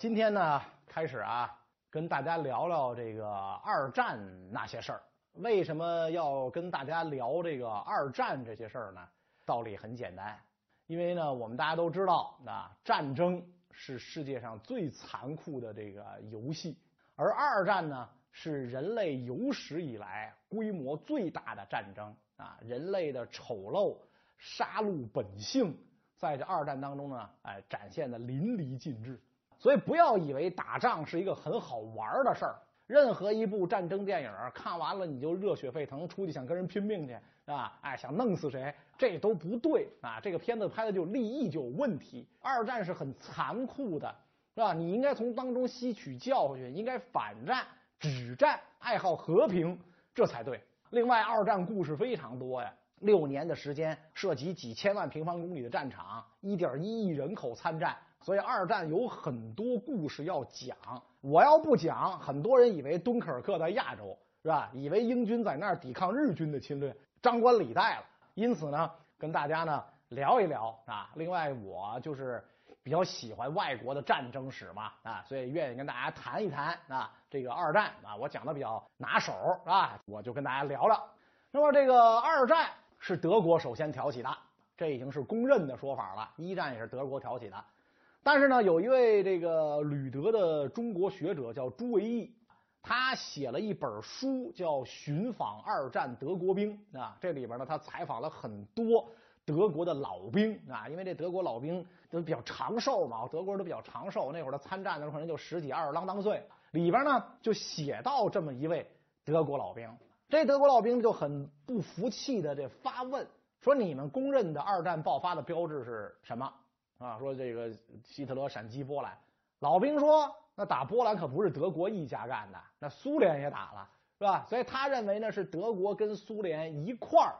今天呢，开始啊，跟大家聊聊这个二战那些事儿。为什么要跟大家聊这个二战这些事儿呢？道理很简单，因为呢，我们大家都知道啊，战争是世界上最残酷的这个游戏，而二战呢，是人类有史以来规模最大的战争啊，人类的丑陋、杀戮本性，在这二战当中呢，哎，展现的淋漓尽致。所以不要以为打仗是一个很好玩的事儿。任何一部战争电影看完了你就热血沸腾，出去想跟人拼命去，是吧？哎，想弄死谁，这都不对啊！这个片子拍的就立意就有问题。二战是很残酷的，是吧？你应该从当中吸取教训，应该反战、止战，爱好和平，这才对。另外，二战故事非常多呀，六年的时间，涉及几千万平方公里的战场，一点一亿人口参战。所以二战有很多故事要讲，我要不讲，很多人以为敦刻尔克在亚洲，是吧？以为英军在那儿抵抗日军的侵略，张冠李戴了。因此呢，跟大家呢聊一聊啊。另外，我就是比较喜欢外国的战争史嘛啊，所以愿意跟大家谈一谈啊这个二战啊，我讲的比较拿手啊，我就跟大家聊聊。那么这个二战是德国首先挑起的，这已经是公认的说法了。一战也是德国挑起的。但是呢，有一位这个旅德的中国学者叫朱维义，他写了一本书叫《寻访二战德国兵》啊。这里边呢，他采访了很多德国的老兵啊，因为这德国老兵都比较长寿嘛，德国人都比较长寿。那会儿他参战的时候可能就十几二十郎当岁。里边呢就写到这么一位德国老兵，这德国老兵就很不服气的这发问说：“你们公认的二战爆发的标志是什么？”啊，说这个希特勒闪击波兰，老兵说，那打波兰可不是德国一家干的，那苏联也打了，是吧？所以他认为呢是德国跟苏联一块儿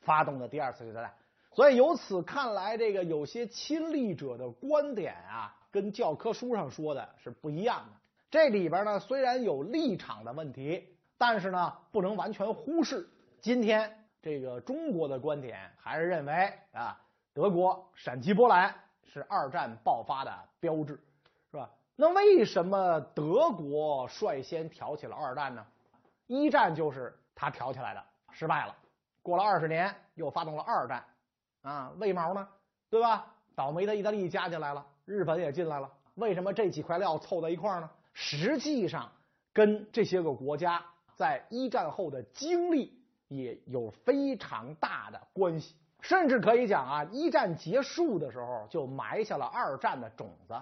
发动的第二次世界大战。所以由此看来，这个有些亲历者的观点啊，跟教科书上说的是不一样的。这里边呢虽然有立场的问题，但是呢不能完全忽视。今天这个中国的观点还是认为啊。德国闪击波兰是二战爆发的标志，是吧？那为什么德国率先挑起了二战呢？一战就是他挑起来的，失败了。过了二十年，又发动了二战，啊，为毛呢？对吧？倒霉的意大利加进来了，日本也进来了。为什么这几块料凑在一块呢？实际上，跟这些个国家在一战后的经历也有非常大的关系。甚至可以讲啊，一战结束的时候就埋下了二战的种子。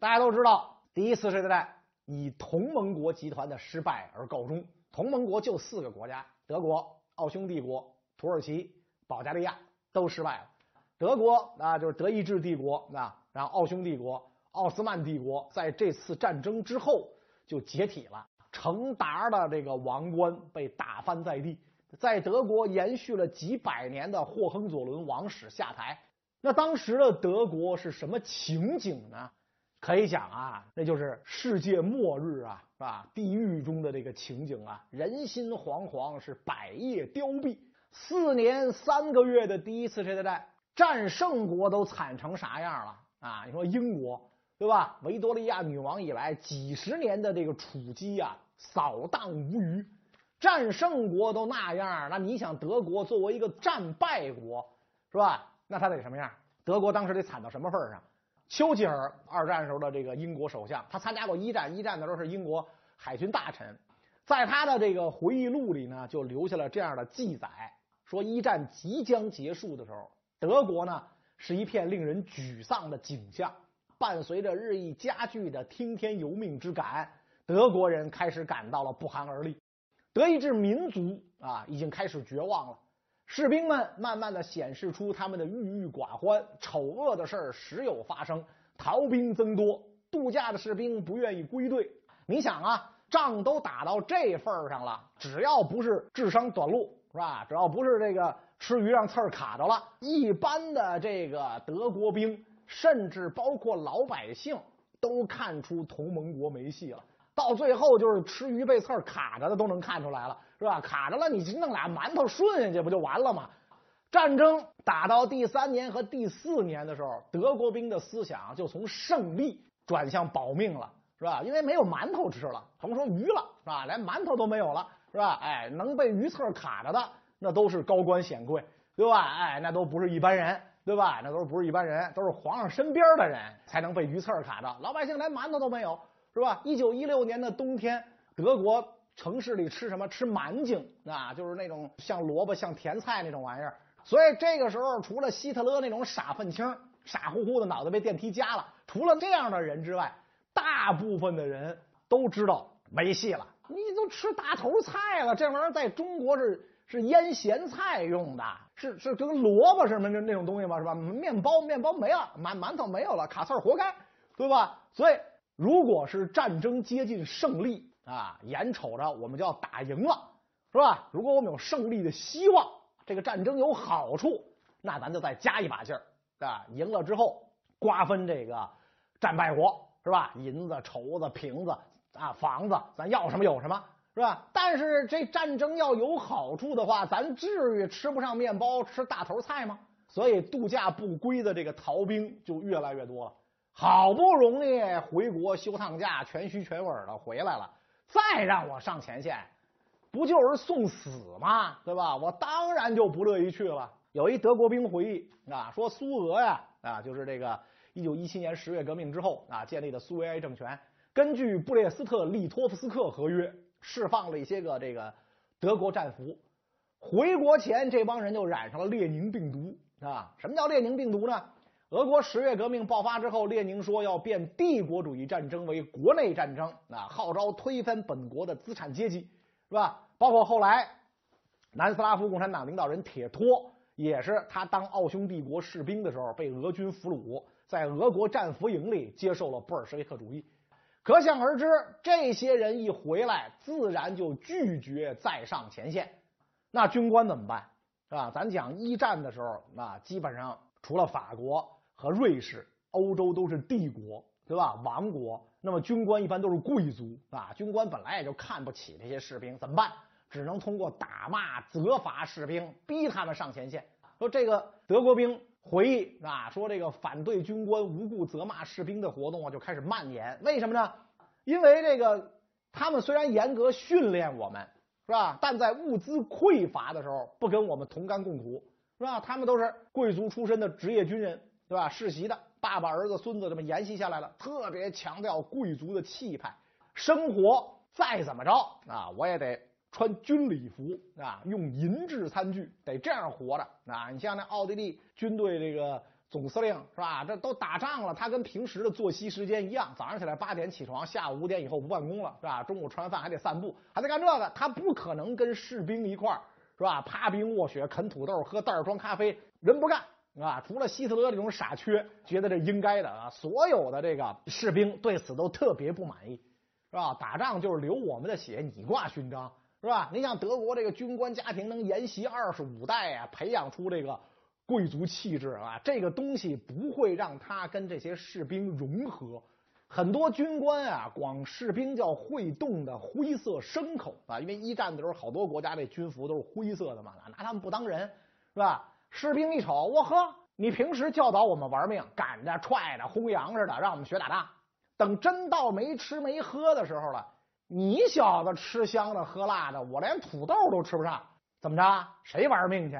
大家都知道，第一次世界大战以同盟国集团的失败而告终。同盟国就四个国家：德国、奥匈帝国、土耳其、保加利亚，都失败了。德国啊，就是德意志帝国啊，然后奥匈帝国、奥斯曼帝国，在这次战争之后就解体了，成沓的这个王冠被打翻在地。在德国延续了几百年的霍亨佐伦王室下台，那当时的德国是什么情景呢？可以讲啊，那就是世界末日啊，是吧？地狱中的这个情景啊，人心惶惶，是百业凋敝。四年三个月的第一次世界大战，战胜国都惨成啥样了啊？你说英国对吧？维多利亚女王以来几十年的这个储积啊，扫荡无余。战胜国都那样，那你想德国作为一个战败国，是吧？那他得什么样？德国当时得惨到什么份上？丘吉尔二战时候的这个英国首相，他参加过一战，一战的时候是英国海军大臣，在他的这个回忆录里呢，就留下了这样的记载：说一战即将结束的时候，德国呢是一片令人沮丧的景象，伴随着日益加剧的听天由命之感，德国人开始感到了不寒而栗。德意志民族啊，已经开始绝望了。士兵们慢慢的显示出他们的郁郁寡欢，丑恶的事儿时有发生，逃兵增多，度假的士兵不愿意归队。你想啊，仗都打到这份上了，只要不是智商短路，是吧？只要不是这个吃鱼让刺儿卡着了，一般的这个德国兵，甚至包括老百姓，都看出同盟国没戏了。到最后就是吃鱼被刺儿卡着的都能看出来了，是吧？卡着了，你弄俩馒头顺下去不就完了吗？战争打到第三年和第四年的时候，德国兵的思想就从胜利转向保命了，是吧？因为没有馒头吃了，甭说鱼了，是吧？连馒头都没有了，是吧？哎，能被鱼刺儿卡着的，那都是高官显贵，对吧？哎，那都不是一般人，对吧？那都不是一般人，都是皇上身边的人才能被鱼刺儿卡着，老百姓连馒头都没有，是吧？一九一六年的冬天，德国城市里吃什么？吃蛮精啊，就是那种像萝卜、像甜菜那种玩意儿。所以这个时候，除了希特勒那种傻愤青。傻乎乎的脑袋被电梯夹了。除了这样的人之外，大部分的人都知道没戏了。你都吃大头菜了，这玩意儿在中国是是腌咸菜用的，是是跟萝卜什么那那种东西吗？是吧？面包面包没了，馒馒头没有了，卡刺儿活该，对吧？所以，如果是战争接近胜利啊，眼瞅着我们就要打赢了，是吧？如果我们有胜利的希望，这个战争有好处，那咱就再加一把劲儿。啊，赢了之后瓜分这个战败国是吧？银子、绸子、瓶子啊，房子，咱要什么有什么是吧？但是这战争要有好处的话，咱至于吃不上面包、吃大头菜吗？所以度假不归的这个逃兵就越来越多了。好不容易回国休趟假，全虚全稳的回来了，再让我上前线，不就是送死吗？对吧？我当然就不乐意去了。有一德国兵回忆啊，说苏俄呀啊，就是这个一九一七年十月革命之后啊建立的苏维埃政权，根据布列斯特利托夫斯克合约，释放了一些个这个德国战俘。回国前，这帮人就染上了列宁病毒啊。什么叫列宁病毒呢？俄国十月革命爆发之后，列宁说要变帝国主义战争为国内战争啊，号召推翻本国的资产阶级，是吧？包括后来南斯拉夫共产党领导人铁托。也是他当奥匈帝国士兵的时候被俄军俘虏，在俄国战俘营里接受了布尔什维克主义。可想而知，这些人一回来，自然就拒绝再上前线。那军官怎么办？是吧？咱讲一战的时候，那基本上除了法国和瑞士，欧洲都是帝国，对吧？王国。那么军官一般都是贵族啊。军官本来也就看不起这些士兵，怎么办？只能通过打骂、责罚士兵，逼他们上前线。说这个德国兵回忆啊，说这个反对军官无故责骂士兵的活动啊，就开始蔓延。为什么呢？因为这个他们虽然严格训练我们，是吧？但在物资匮乏的时候，不跟我们同甘共苦，是吧？他们都是贵族出身的职业军人，对吧？世袭的，爸爸、儿子、孙子这么沿袭下来了，特别强调贵族的气派。生活再怎么着啊，我也得。穿军礼服啊，用银质餐具，得这样活着啊！你像那奥地利军队这个总司令是吧？这都打仗了，他跟平时的作息时间一样，早上起来八点起床，下午五点以后不办公了是吧？中午吃完饭还得散步，还得干这个，他不可能跟士兵一块儿是吧？趴冰卧雪，啃土豆，喝袋装咖啡，人不干啊！除了希特勒这种傻缺，觉得这应该的啊，所有的这个士兵对此都特别不满意，是吧？打仗就是流我们的血，你挂勋章。是吧？你像德国这个军官家庭能沿袭二十五代啊，培养出这个贵族气质啊，这个东西不会让他跟这些士兵融合。很多军官啊，管士兵叫会动的灰色牲口啊，因为一战的时候好多国家这军服都是灰色的嘛，拿他们不当人，是吧？士兵一瞅，我呵，你平时教导我们玩命，赶着踹着轰羊似的，让我们学打仗，等真到没吃没喝的时候了。你小子吃香的喝辣的，我连土豆都吃不上，怎么着？谁玩命去？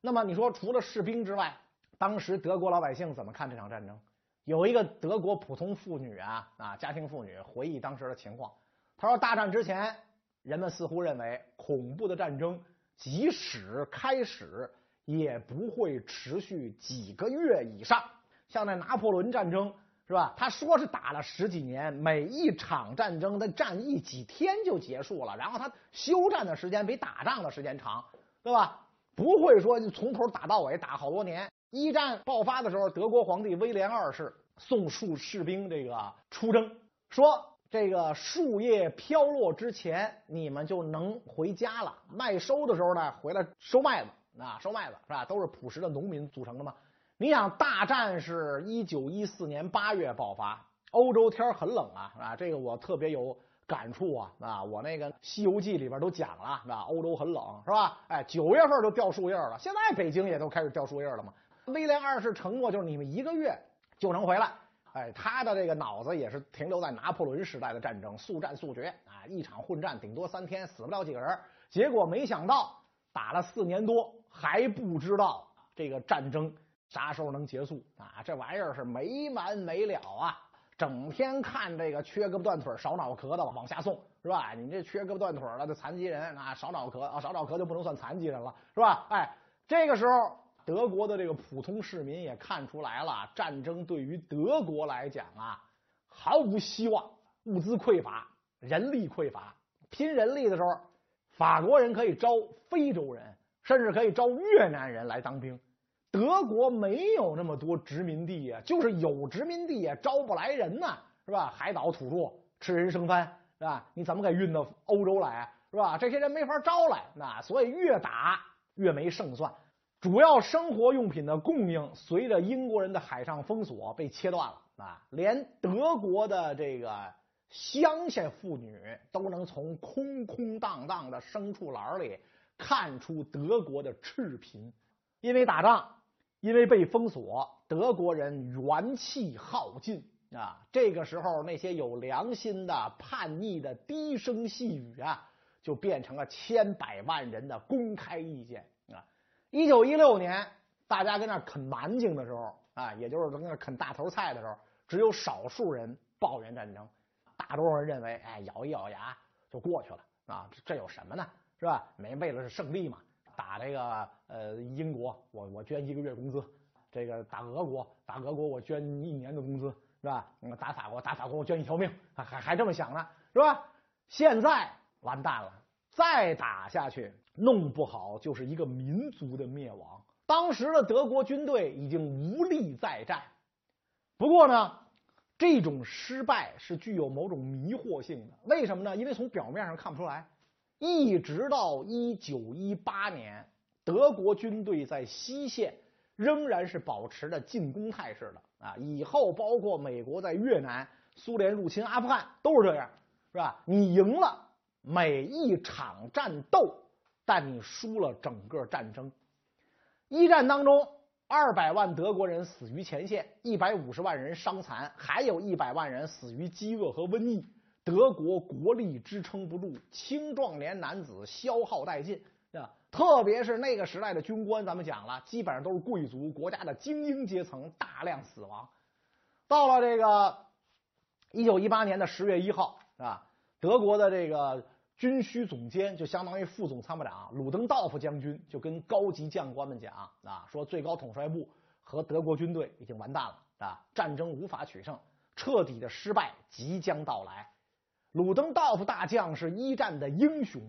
那么你说，除了士兵之外，当时德国老百姓怎么看这场战争？有一个德国普通妇女啊啊，家庭妇女回忆当时的情况，她说：大战之前，人们似乎认为恐怖的战争即使开始，也不会持续几个月以上，像那拿破仑战争。是吧？他说是打了十几年，每一场战争的战役几天就结束了，然后他休战的时间比打仗的时间长，对吧？不会说从头打到尾打好多年。一战爆发的时候，德国皇帝威廉二世送数士兵这个出征，说这个树叶飘落之前，你们就能回家了。麦收的时候呢，回来收麦子啊，收麦子是吧？都是朴实的农民组成的嘛。你想，大战是一九一四年八月爆发，欧洲天很冷啊，啊，这个我特别有感触啊，啊，我那个《西游记》里边都讲了，啊？欧洲很冷，是吧？哎，九月份就掉树叶了，现在北京也都开始掉树叶了嘛。威廉二世承诺就是你们一个月就能回来，哎，他的这个脑子也是停留在拿破仑时代的战争，速战速决啊，一场混战顶多三天，死不了几个人。结果没想到打了四年多，还不知道这个战争啥时候能结束啊！这玩意儿是没完没了啊！整天看这个缺胳膊断腿、少脑壳的往下送，是吧？你这缺胳膊断腿了，这残疾人啊，少脑壳啊，少脑壳就不能算残疾人了，是吧？哎，这个时候，德国的这个普通市民也看出来了，战争对于德国来讲啊，毫无希望，物资匮乏，人力匮乏。拼人力的时候，法国人可以招非洲人，甚至可以招越南人来当兵。德国没有那么多殖民地呀，就是有殖民地也招不来人呐，是吧？海岛土著吃人生饭，是吧？你怎么给运到欧洲来啊，是吧？这些人没法招来，那所以越打越没胜算。主要生活用品的供应随着英国人的海上封锁被切断了啊，连德国的这个乡下妇女都能从空空荡荡的牲畜栏里看出德国的赤贫，因为打仗。因为被封锁，德国人元气耗尽啊！这个时候，那些有良心的叛逆的低声细语啊，就变成了千百万人的公开意见啊！一九一六年，大家跟那啃蛮劲的时候啊，也就是跟那啃大头菜的时候，只有少数人抱怨战争，大多数人认为，哎，咬一咬牙就过去了啊！这有什么呢？是吧？没为了是胜利嘛？打这个呃英国，我我捐一个月工资；这个打俄国，打俄国我捐一年的工资，是吧？打法国，打法国我捐一条命，还还还这么想呢，是吧？现在完蛋了，再打下去，弄不好就是一个民族的灭亡。当时的德国军队已经无力再战。不过呢，这种失败是具有某种迷惑性的。为什么呢？因为从表面上看不出来。一直到一九一八年，德国军队在西线仍然是保持着进攻态势的啊！以后包括美国在越南、苏联入侵阿富汗都是这样，是吧？你赢了每一场战斗，但你输了整个战争。一战当中，二百万德国人死于前线，一百五十万人伤残，还有一百万人死于饥饿和瘟疫。德国国力支撑不住，青壮年男子消耗殆尽啊！特别是那个时代的军官，咱们讲了，基本上都是贵族国家的精英阶层，大量死亡。到了这个一九一八年的十月一号啊，德国的这个军需总监，就相当于副总参谋长鲁登道夫将军，就跟高级将官们讲啊，说最高统帅部和德国军队已经完蛋了啊，战争无法取胜，彻底的失败即将到来。鲁登道夫大将是一战的英雄、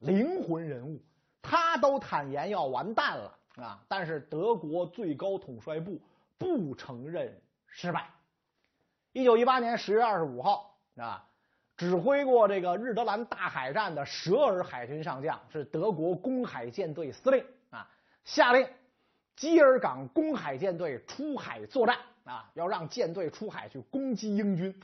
灵魂人物，他都坦言要完蛋了啊！但是德国最高统帅部不承认失败。一九一八年十月二十五号啊，指挥过这个日德兰大海战的舍尔海军上将是德国公海舰队司令啊，下令基尔港公海舰队出海作战啊，要让舰队出海去攻击英军。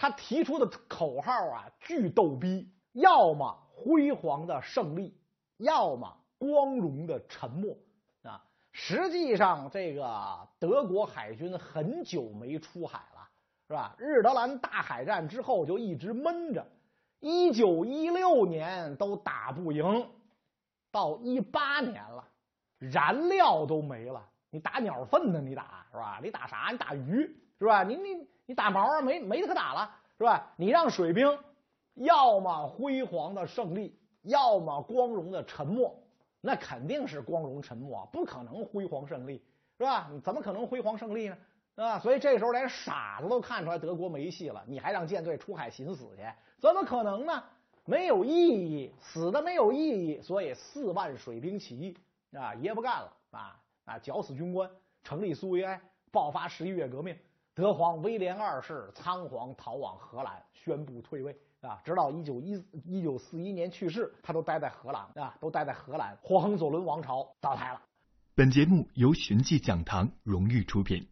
他提出的口号啊，巨逗逼，要么辉煌的胜利，要么光荣的沉默啊！实际上，这个德国海军很久没出海了，是吧？日德兰大海战之后就一直闷着，一九一六年都打不赢，到一八年了，燃料都没了，你打鸟粪呢？你打是吧？你打啥？你打鱼是吧？你你。你打毛啊，没没得可打了，是吧？你让水兵要么辉煌的胜利，要么光荣的沉默，那肯定是光荣沉默，不可能辉煌胜利，是吧？你怎么可能辉煌胜利呢？是吧？所以这时候连傻子都看出来德国没戏了，你还让舰队出海寻死去？怎么可能呢？没有意义，死的没有意义，所以四万水兵起义啊，爷不干了啊啊，绞死军官，成立苏维埃，爆发十一月革命。德皇威廉二世仓皇逃往荷兰，宣布退位啊！直到一九一一九四一年去世，他都待在荷兰啊，都待在荷兰。霍亨佐伦王朝倒台了。本节目由寻迹讲堂荣誉出品。